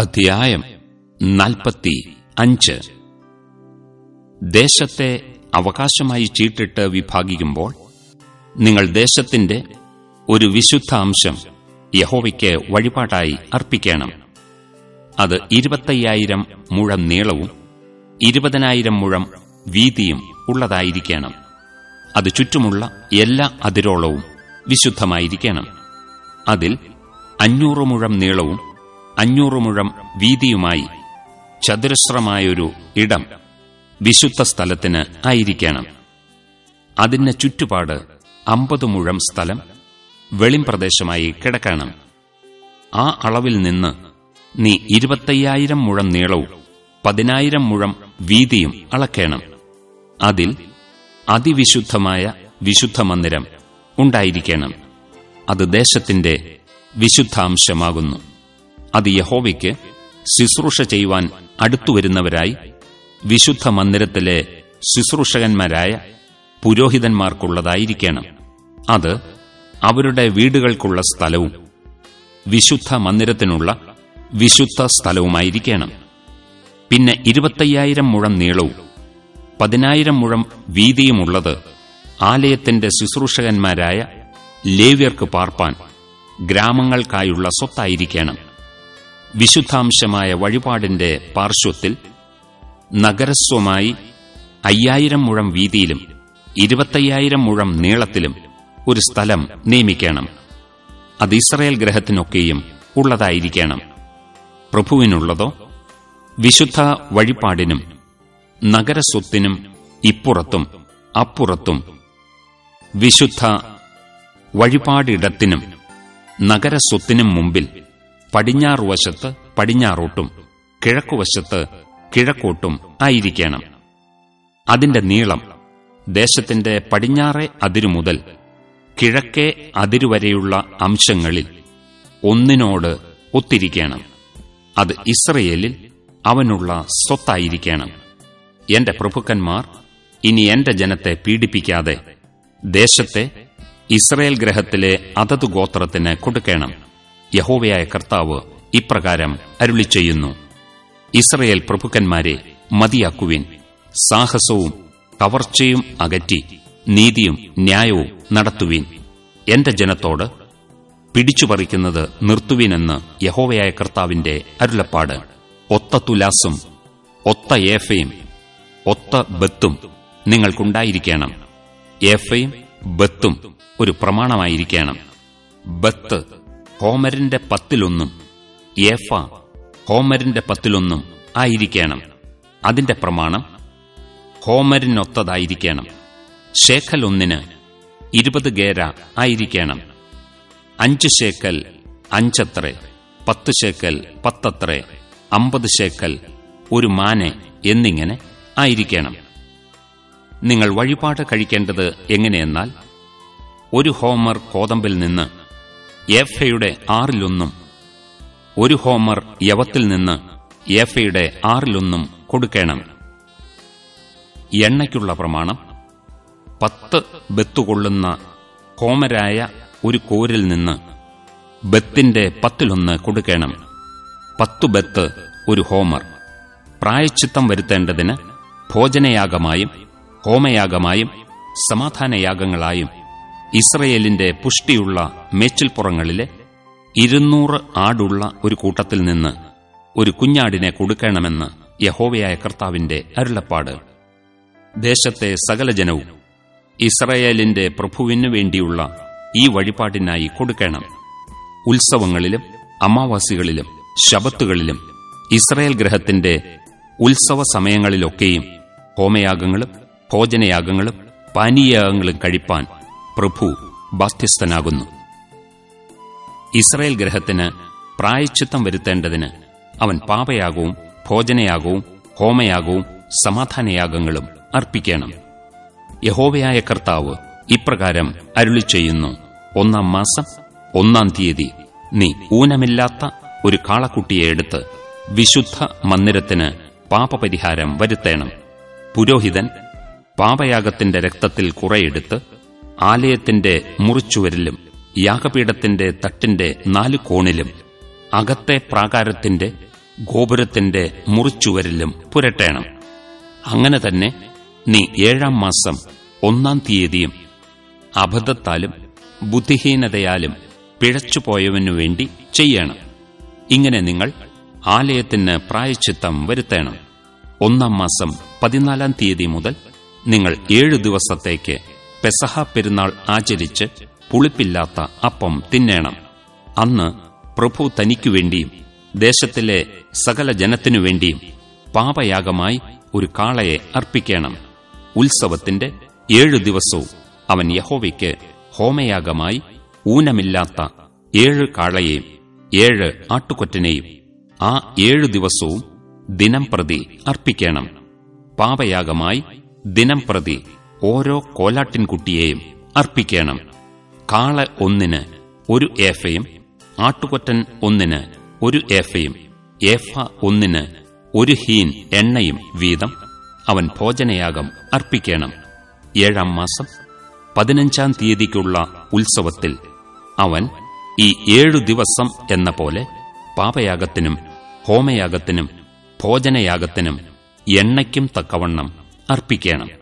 അധ്യായം നാൽപ്പത്തി അഞ്ച്. ദേശത്തെ അവകാശമായി ചീട്ടിട്ട് വിഭാഗിക്കുമ്പോൾ നിങ്ങൾ ദേശത്തിന്റെ ഒരു വിശുദ്ധ അംശം യഹോവയ്ക്ക് വഴിപാടായി അർപ്പിക്കണം. അത് ഇരുപത്തയ്യായിരം മുഴം നീളവും ഇരുപതിനായിരം മുഴം വീതിയും ഉള്ളതായിരിക്കണം. അത് ചുറ്റുമുള്ള എല്ലാ അതിരോളവും വിശുദ്ധമായിരിക്കണം. അതിൽ അഞ്ഞൂറ് മുഴം നീളവും അഞ്ഞൂറ് മുഴം വീതിയുമായി ചതുരശ്രമായൊരു ഇടം വിശുദ്ധ സ്ഥലത്തിന് ആയിരിക്കണം. അതിന് ചുറ്റുപാട് അമ്പത് മുഴം സ്ഥലം വെളിംപ്രദേശമായി കിടക്കണം. ആ അളവിൽ നിന്ന് നീ ഇരുപത്തയ്യായിരം മുഴം നീളവും പതിനായിരം മുഴം വീതിയും അളക്കണം. അതിൽ അതിവിശുദ്ധമായ വിശുദ്ധ മന്ദിരം ഉണ്ടായിരിക്കണം. അത് ദേശത്തിന്റെ വിശുദ്ധാംശമാകുന്നു. അത് യഹോവയ്ക്ക് ശുശ്രൂഷ ചെയ്യുവാൻ അടുത്തുവരുന്നവരായി വിശുദ്ധ മന്ദിരത്തിലെ ശുശ്രൂഷകന്മാരായ പുരോഹിതന്മാർക്കുള്ളതായിരിക്കണം. അത് അവരുടെ വീടുകൾക്കുള്ള സ്ഥലവും വിശുദ്ധ മന്ദിരത്തിനുള്ള വിശുദ്ധ സ്ഥലവുമായിരിക്കണം. പിന്നെ ഇരുപത്തയ്യായിരം മുഴം നീളവും പതിനായിരം മുഴം വീതിയുമുള്ളത് ആലയത്തിന്റെ ശുശ്രൂഷകന്മാരായ ലേവ്യർക്ക് പാർപ്പാൻ ഗ്രാമങ്ങൾക്കായുള്ള സ്വത്തായിരിക്കണം. വിശുദ്ധാംശമായ വഴിപാടിന്റെ പാർശ്വത്തിൽ നഗരസ്വമായി അയ്യായിരം മുഴം വീതിയിലും ഇരുപത്തയ്യായിരം മുഴം നീളത്തിലും ഒരു സ്ഥലം നിയമിക്കണം. അത് ഇസ്രയേൽ ഗ്രഹത്തിനൊക്കെയും ഉള്ളതായിരിക്കണം. പ്രഭുവിനുള്ളതോ വിശുദ്ധ വഴിപാടിനും നഗരസ്വത്തിനും ഇപ്പുറത്തും അപ്പുറത്തും വിശുദ്ധ വഴിപാടിടത്തിനും നഗരസ്വത്തിനും മുമ്പിൽ പടിഞ്ഞാറുവശത്ത് പടിഞ്ഞാറോട്ടും കിഴക്കുവശത്ത് കിഴക്കോട്ടും ആയിരിക്കണം. അതിന്റെ നീളം ദേശത്തിന്റെ പടിഞ്ഞാറെ അതിരുമുതൽ കിഴക്കേ അതിരുവരെയുള്ള അംശങ്ങളിൽ ഒന്നിനോട് ഒത്തിരിക്കണം. അത് ഇസ്രയേലിൽ അവനുള്ള സ്വത്തായിരിക്കണം. എന്റെ പ്രഭുക്കന്മാർ ഇനി എന്റെ ജനത്തെ പീഡിപ്പിക്കാതെ ദേശത്തെ ഇസ്രയേൽ ഗ്രഹത്തിലെ അതതു ഗോത്രത്തിന് കൊടുക്കണം. യഹോവയായ കർത്താവ് ഇപ്രകാരം അരുളി ചെയ്യുന്നു ഇസ്രയേൽ പ്രഭുക്കന്മാരെ മതിയാക്കുവിൻ. സാഹസവും കവർച്ചയും അകറ്റി നീതിയും ന്യായവും നടത്തുവിൻ. എന്റെ ജനത്തോട് പിടിച്ചുപറിക്കുന്നത് നിർത്തുവിനെന്ന് യഹോവയായ കർത്താവിന്റെ അരുളപ്പാട്. ഒത്ത തുലാസും ഒത്ത ഏഫയും ഒത്ത ബത്തും നിങ്ങൾക്കുണ്ടായിരിക്കണം. ഏഫയും ബത്തും ഒരു പ്രമാണമായിരിക്കണം. ബത്ത് ഹോമരിന്റെ പത്തിലൊന്നും ഏഫ ഹോമരിന്റെ പത്തിലൊന്നും ആയിരിക്കണം. അതിന്റെ പ്രമാണം ഹോമരിനൊത്തതായിരിക്കണം. ശേഖൽ ഒന്നിന് ഇരുപത് ഗേര ആയിരിക്കണം. അഞ്ച് ശേക്കൽ അഞ്ചത്രേ പത്ത് ശേക്കൽ പത്തത്രേ അമ്പത് ശേക്കൽ ഒരു മാനെ എന്നിങ്ങനെ ആയിരിക്കണം. നിങ്ങൾ വഴിപാട് കഴിക്കേണ്ടത് എങ്ങനെയെന്നാൽ ഒരു ഹോമർ കോതമ്പിൽ നിന്ന് ഏഫയുടെ ആറിലൊന്നും ഒരു ഹോമർ യവത്തിൽ നിന്ന് ഏഫയുടെ ആറിലൊന്നും കൊടുക്കണം. എണ്ണയ്ക്കുള്ള പ്രമാണം പത്ത് ബത്തുകൊള്ളുന്ന ഹോമരായ ഒരു കോരിൽ നിന്ന് ബത്തിന്റെ പത്തിലൊന്ന് കൊടുക്കണം. പത്തു ബത്ത് ഒരു ഹോമർ. പ്രായച്ചിത്തം വരുത്തേണ്ടതിന് ഭോജനയാഗമായും ഹോമയാഗമായും സമാധാനയാഗങ്ങളായും ഇസ്രയേലിന്റെ പുഷ്ടിയുള്ള മേച്ചിൽപ്പുറങ്ങളിലെ ഇരുന്നൂറ് ആടുള്ള ഒരു കൂട്ടത്തിൽ നിന്ന് ഒരു കുഞ്ഞാടിനെ കൊടുക്കണമെന്ന് യഹോവയായ കർത്താവിന്റെ അരുളപ്പാട്. ദേശത്തെ സകല ജനവും ഇസ്രയേലിന്റെ പ്രഭുവിനു വേണ്ടിയുള്ള ഈ വഴിപാടിനായി കൊടുക്കണം. ഉത്സവങ്ങളിലും അമാവാസികളിലും ശബത്തുകളിലും ഇസ്രയേൽ ഗ്രഹത്തിന്റെ ഉത്സവ സമയങ്ങളിലൊക്കെയും ഹോമയാഗങ്ങളും ഭോജനയാഗങ്ങളും പാനീയയാഗങ്ങളും കഴിപ്പാൻ പ്രഭു ബാധ്യസ്ഥനാകുന്നു ഇസ്രയേൽ ഗ്രഹത്തിന് പ്രായച്ചിത്തം വരുത്തേണ്ടതിന് അവൻ പാപയാകവും ഭോജനയാകവും ഹോമയാകവും സമാധാനയാഗങ്ങളും അർപ്പിക്കണം. യഹോവയായ കർത്താവ് ഇപ്രകാരം അരുളി ചെയ്യുന്നു ഒന്നാം മാസം ഒന്നാം തീയതി നീ ഊനമില്ലാത്ത ഒരു കാളക്കുട്ടിയെ എടുത്ത് വിശുദ്ധ മന്ദിരത്തിന് പാപപരിഹാരം വരുത്തേണം. പുരോഹിതൻ പാപയാഗത്തിന്റെ രക്തത്തിൽ കുറയെടുത്ത് ആലയത്തിന്റെ മുറിച്ചുവരിലും യാഗപീഠത്തിന്റെ തട്ടിന്റെ നാല് കോണിലും അകത്തെ പ്രാകാരത്തിന്റെ ഗോപുരത്തിന്റെ മുറിച്ചുവരിലും പുരട്ടേണം. അങ്ങനെ തന്നെ നീ ഏഴാം മാസം ഒന്നാം തീയതിയും അബദ്ധത്താലും ബുദ്ധിഹീനതയാലും പിഴച്ചുപോയവനു വേണ്ടി ചെയ്യണം. ഇങ്ങനെ നിങ്ങൾ ആലയത്തിന് പ്രായച്ചിത്തം വരുത്തേണം. ഒന്നാം മാസം പതിനാലാം തീയതി മുതൽ നിങ്ങൾ ഏഴു ദിവസത്തേക്ക് പെസഹ പെരുന്നാൾ ആചരിച്ച് പുളിപ്പില്ലാത്ത അപ്പം തിന്നേണം. അന്ന് പ്രഭു തനിക്കുവേണ്ടിയും ദേശത്തിലെ സകല ജനത്തിനു വേണ്ടിയും പാപയാഗമായി ഒരു കാളയെ അർപ്പിക്കണം. ഉത്സവത്തിന്റെ ഏഴു ദിവസവും അവൻ യഹോവയ്ക്ക് ഹോമയാഗമായി ഊനമില്ലാത്ത ഏഴ് കാളയെയും ഏഴ് ആട്ടുകൊറ്റനെയും ആ ഏഴു ദിവസവും ദിനം പ്രതി അർപ്പിക്കണം. പാപയാഗമായി ദിനം പ്രതി ഓരോ കോലാട്ടിൻകുട്ടിയെയും അർപ്പിക്കണം. കാള ഒന്നിന് ഒരു ഏഫയും ആട്ടുകൊറ്റൻ ഒന്നിന് ഒരു ഏഫയും ഏഫ ഒന്നിന് ഒരു ഹീൻ എണ്ണയും വീതം അവൻ ഭോജനയാഗം അർപ്പിക്കണം. ഏഴാം മാസം പതിനഞ്ചാം തീയതിക്കുള്ള ഉത്സവത്തിൽ അവൻ ഈ ഏഴു ദിവസം എന്ന പോലെ പാപയാഗത്തിനും ഹോമയാഗത്തിനും ഭോജനയാഗത്തിനും എണ്ണയ്ക്കും തക്കവണ്ണം അർപ്പിക്കണം.